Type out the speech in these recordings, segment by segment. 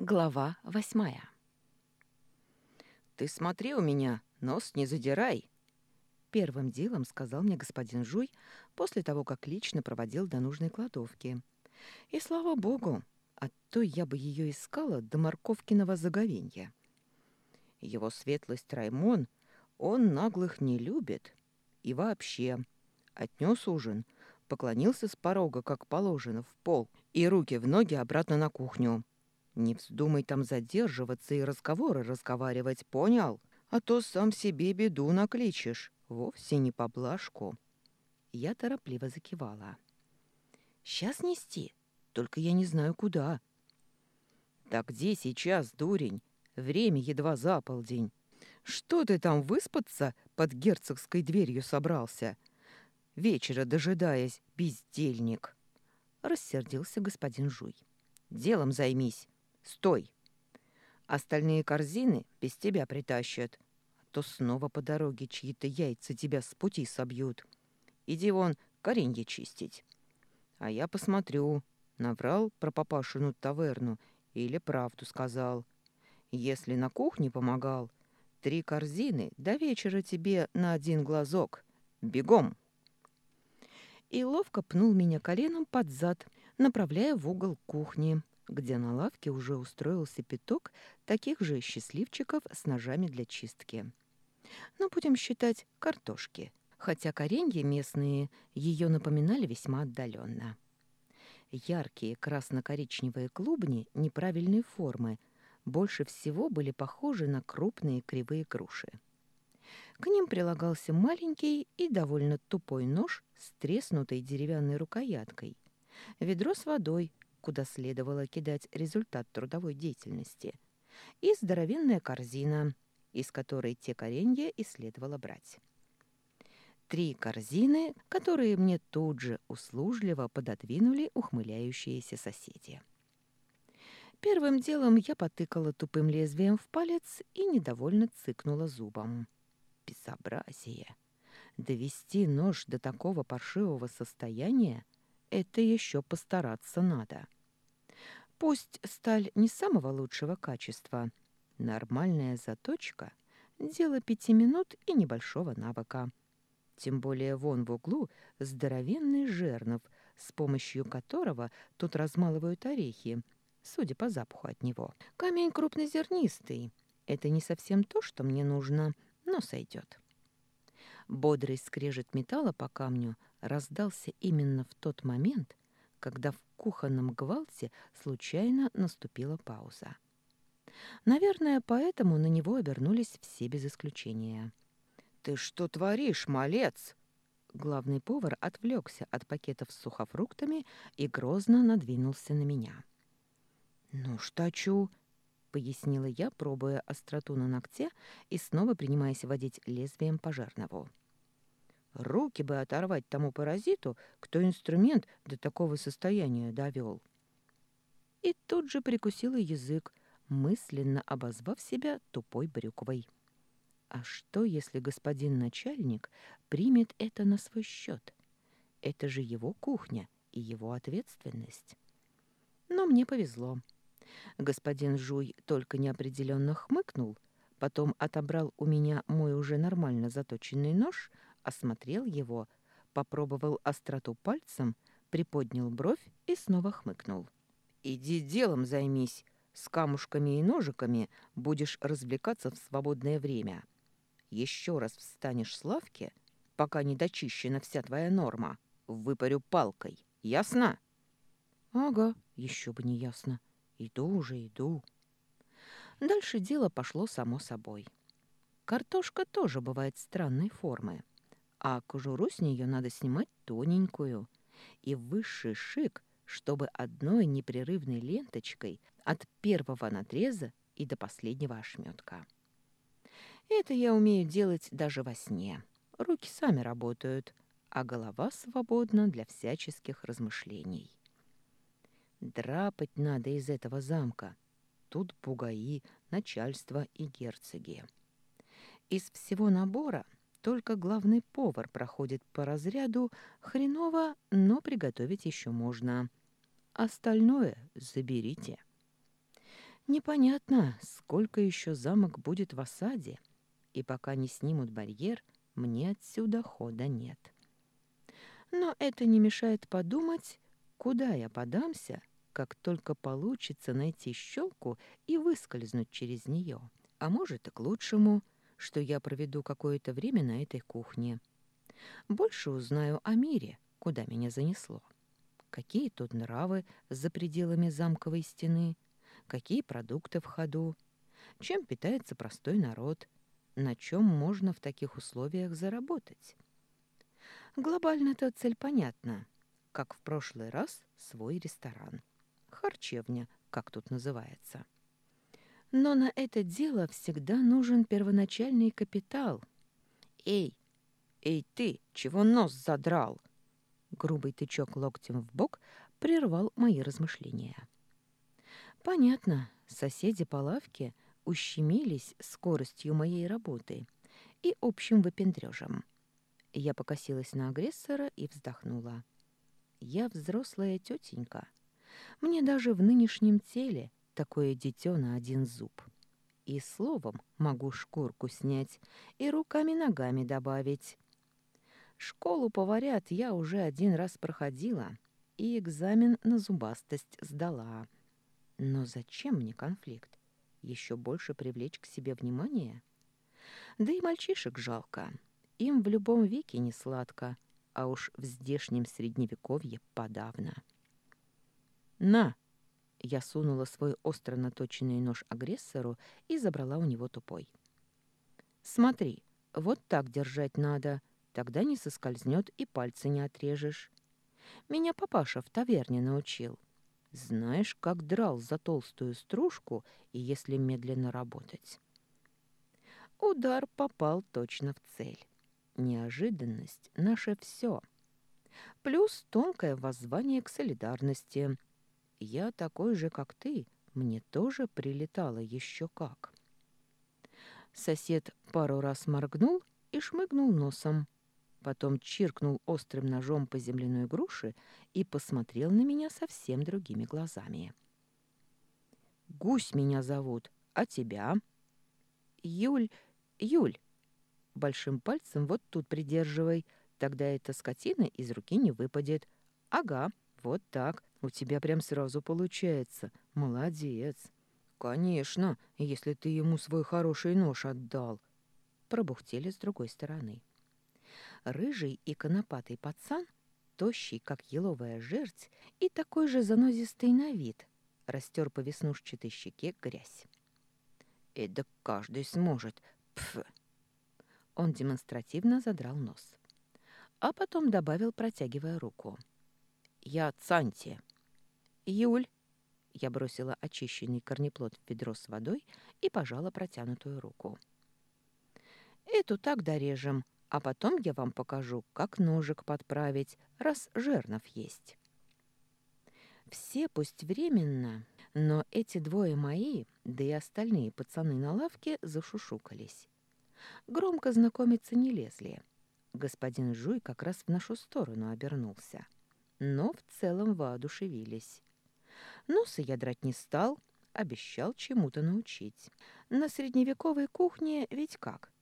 Глава восьмая. «Ты смотри у меня, нос не задирай!» Первым делом сказал мне господин Жуй после того, как лично проводил до нужной кладовки. И слава богу, а то я бы ее искала до морковкиного заговенья. Его светлость Раймон, он наглых не любит. И вообще, отнес ужин, поклонился с порога, как положено, в пол, и руки в ноги обратно на кухню. Не вздумай там задерживаться и разговоры разговаривать, понял? А то сам себе беду накличешь, вовсе не поблажку. Я торопливо закивала. «Сейчас нести, только я не знаю, куда». «Так где сейчас, дурень? Время едва за полдень. Что ты там выспаться под герцогской дверью собрался? Вечера дожидаясь, бездельник!» Рассердился господин Жуй. «Делом займись, Стой! Остальные корзины без тебя притащат, а то снова по дороге чьи-то яйца тебя с пути собьют. Иди вон коренье чистить. А я посмотрю, наврал про папашину таверну или правду сказал. Если на кухне помогал, три корзины до вечера тебе на один глазок. Бегом!» И ловко пнул меня коленом под зад, направляя в угол кухни где на лавке уже устроился пяток таких же счастливчиков с ножами для чистки. Но будем считать картошки, хотя коренья местные ее напоминали весьма отдаленно. Яркие красно-коричневые клубни неправильной формы больше всего были похожи на крупные кривые груши. К ним прилагался маленький и довольно тупой нож с треснутой деревянной рукояткой, ведро с водой, куда следовало кидать результат трудовой деятельности, и здоровенная корзина, из которой те коренья и следовало брать. Три корзины, которые мне тут же услужливо пододвинули ухмыляющиеся соседи. Первым делом я потыкала тупым лезвием в палец и недовольно цыкнула зубом. Безобразие! Довести нож до такого паршивого состояния это еще постараться надо. Пусть сталь не самого лучшего качества, нормальная заточка — дело пяти минут и небольшого навыка. Тем более вон в углу здоровенный жернов, с помощью которого тут размалывают орехи, судя по запаху от него. Камень крупнозернистый. Это не совсем то, что мне нужно, но сойдет. Бодрый скрежет металла по камню раздался именно в тот момент, когда в кухонном гвалте случайно наступила пауза. Наверное, поэтому на него обернулись все без исключения. «Ты что творишь, малец?» Главный повар отвлекся от пакетов с сухофруктами и грозно надвинулся на меня. «Ну, штачу», — пояснила я, пробуя остроту на ногте и снова принимаясь водить лезвием по жернову. Руки бы оторвать тому паразиту, кто инструмент до такого состояния довел. И тут же прикусила язык, мысленно обозвав себя тупой брюквой. А что, если господин начальник примет это на свой счет? Это же его кухня и его ответственность. Но мне повезло. Господин Жуй только неопределенно хмыкнул, потом отобрал у меня мой уже нормально заточенный нож — осмотрел его, попробовал остроту пальцем, приподнял бровь и снова хмыкнул. «Иди делом займись. С камушками и ножиками будешь развлекаться в свободное время. Еще раз встанешь с лавки, пока не дочищена вся твоя норма, выпарю палкой. Ясно?» «Ага, еще бы не ясно. Иду уже, иду». Дальше дело пошло само собой. Картошка тоже бывает странной формы а кожуру с нее надо снимать тоненькую. И высший шик, чтобы одной непрерывной ленточкой от первого надреза и до последнего ошметка. Это я умею делать даже во сне. Руки сами работают, а голова свободна для всяческих размышлений. Драпать надо из этого замка. Тут бугаи, начальство и герцоги. Из всего набора только главный повар проходит по разряду хреново, но приготовить еще можно. Остальное заберите. Непонятно, сколько еще замок будет в осаде, и пока не снимут барьер, мне отсюда хода нет. Но это не мешает подумать, куда я подамся, как только получится найти щелку и выскользнуть через нее. А может и к лучшему, что я проведу какое-то время на этой кухне. Больше узнаю о мире, куда меня занесло. Какие тут нравы за пределами замковой стены, какие продукты в ходу, чем питается простой народ, на чем можно в таких условиях заработать. Глобально-то цель понятна, как в прошлый раз свой ресторан. Харчевня, как тут называется. Но на это дело всегда нужен первоначальный капитал. «Эй, эй ты, чего нос задрал?» Грубый тычок локтем в бок прервал мои размышления. Понятно, соседи по лавке ущемились скоростью моей работы и общим выпендрежем. Я покосилась на агрессора и вздохнула. Я взрослая тетенька. Мне даже в нынешнем теле такое дитё на один зуб. И словом могу шкурку снять, и руками-ногами добавить. Школу поварят я уже один раз проходила, и экзамен на зубастость сдала. Но зачем мне конфликт? Еще больше привлечь к себе внимание? Да и мальчишек жалко. Им в любом веке не сладко, а уж в здешнем средневековье подавно. «На!» Я сунула свой остро наточенный нож агрессору и забрала у него тупой. «Смотри, вот так держать надо, тогда не соскользнет и пальцы не отрежешь. Меня папаша в таверне научил. Знаешь, как драл за толстую стружку, и если медленно работать. Удар попал точно в цель. Неожиданность — наше все. Плюс тонкое воззвание к солидарности. Я такой же, как ты, мне тоже прилетало еще как. Сосед пару раз моргнул и шмыгнул носом потом чиркнул острым ножом по земляной груши и посмотрел на меня совсем другими глазами. «Гусь меня зовут, а тебя?» «Юль, Юль!» Большим пальцем вот тут придерживай, тогда эта скотина из руки не выпадет. «Ага, вот так, у тебя прям сразу получается. Молодец!» «Конечно, если ты ему свой хороший нож отдал!» Пробухтели с другой стороны. Рыжий и конопатый пацан, тощий, как еловая жерть, и такой же занозистый на вид, растер по веснушчатой щеке грязь. «Это каждый сможет. Пф!» Он демонстративно задрал нос. А потом добавил, протягивая руку. «Я Цанти». «Юль!» Я бросила очищенный корнеплод в ведро с водой и пожала протянутую руку. «Эту так дорежем, а потом я вам покажу, как ножик подправить, раз жернов есть. Все пусть временно, но эти двое мои, да и остальные пацаны на лавке зашушукались. Громко знакомиться не лезли. Господин Жуй как раз в нашу сторону обернулся. Но в целом воодушевились. Носа я драть не стал, обещал чему-то научить. На средневековой кухне ведь как?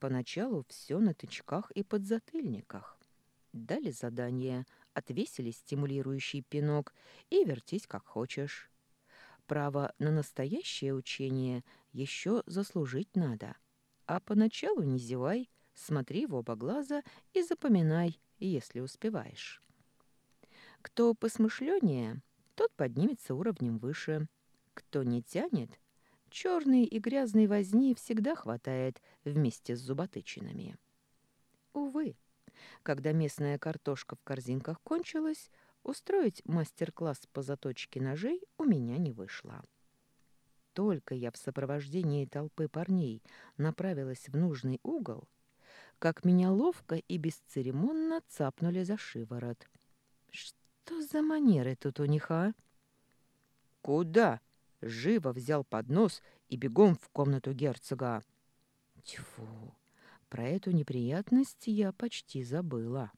Поначалу все на тычках и подзатыльниках. Дали задание, отвесили стимулирующий пинок и вертись как хочешь. Право на настоящее учение еще заслужить надо. А поначалу не зевай, смотри в оба глаза и запоминай, если успеваешь. Кто посмышленнее, тот поднимется уровнем выше. Кто не тянет, Черной и грязной возни всегда хватает вместе с зуботычинами. Увы, когда местная картошка в корзинках кончилась, устроить мастер-класс по заточке ножей у меня не вышло. Только я в сопровождении толпы парней направилась в нужный угол, как меня ловко и бесцеремонно цапнули за шиворот. Что за манеры тут у них, а? «Куда?» живо взял поднос и бегом в комнату герцога. Тьфу, про эту неприятность я почти забыла.